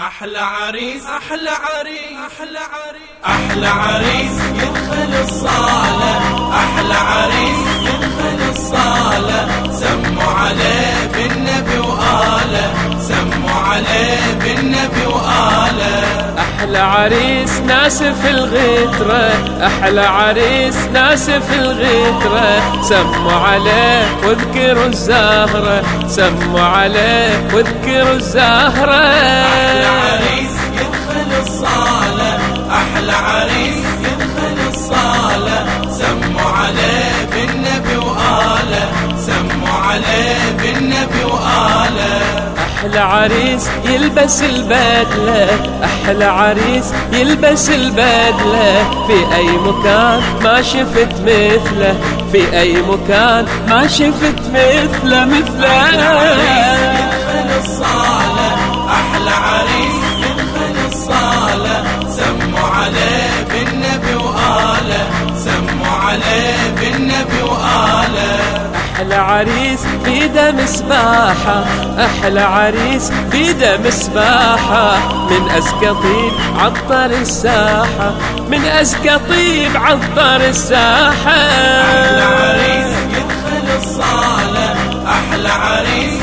أحلى عريس أحلى عريس أحلى عريس. أحلى عريس عريس ناسف الغترة أحلى عريس ناسف الغترة سموا عليه واذكروا الزهرة سموا عليه واذكروا الزهرة. أحلى عريس أحلى عريس يلبس البدلة أحلى عريس يلبس البدلة. في أي مكان ما شفت مثله في أي مكان ما شفت مثله مثله. عريس بيده مسباحة أحلى عريس بيده مسباحة من أزكى طيب عطر الساحة من أزكى طيب عطر الساحة. أحلى عريس يدخل الصالة أحلى عريس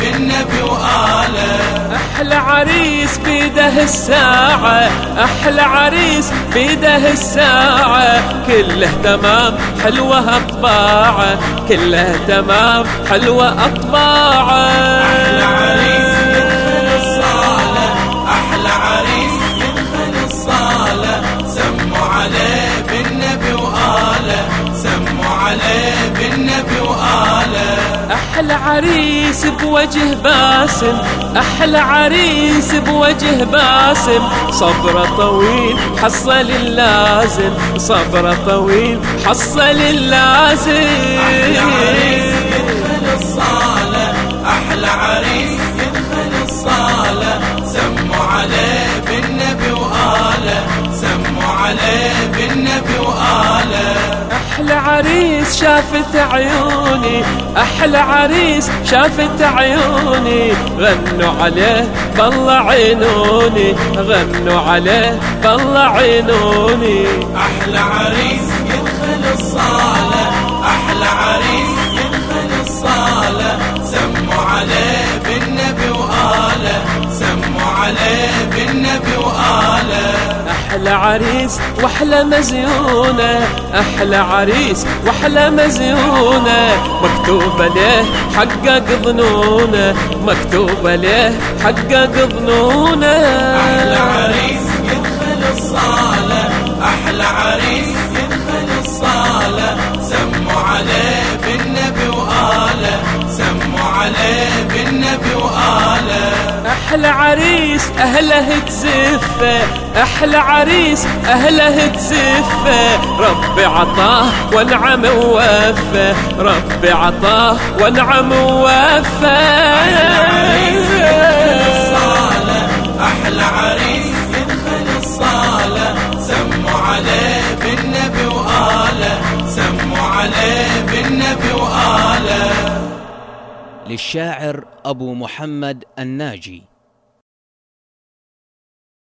بالنبي وآله. أحلى عريس بيده الساعة أحلى عريس بيده الساعة. كله تمام حلوة أطباعة. كله تمام حلوة أطباعة. أحلى عريس يدخل الصالة أحلى عريس يدخل الصالة. سموا عليه بالنبي وآله سموا عليه بالنبي وآله. أحلى عريس بوجه باسم أحلى عريس بوجه باسم. صبره طويل حصل اللازم. صبره طويل حصل اللازم. أحلى عريس يدخل الصالة أحلى عريس يدخل الصالة سموا عليه بالنبي وآله سموا عليه بالنبي وآله أحلى عريس شافت عيوني أحلى عريس شافت عيوني. غنوا عليه بالله عينوني غنوا عليه بالله عينوني. أحلى عريس يدخل الصالة أحلى عريس أحلى عريس وأحلى مزيونة أحلى عريس وأحلى مزيونة. مكتوبة ليه حقق ظنونة مكتوبة ليه حقق ظنونة. أحلى عريس عريس أهله تزفه أحلى عريس أهله تزفه ربي عطاه وانعم ووفى ربي عطاه وانعم ووفى الصالة أحلى عريس يدخل الصالة. سموا عليه بالنبي وآله. سموا عليه بالنبي وآله. للشاعر أبو محمد الناجي.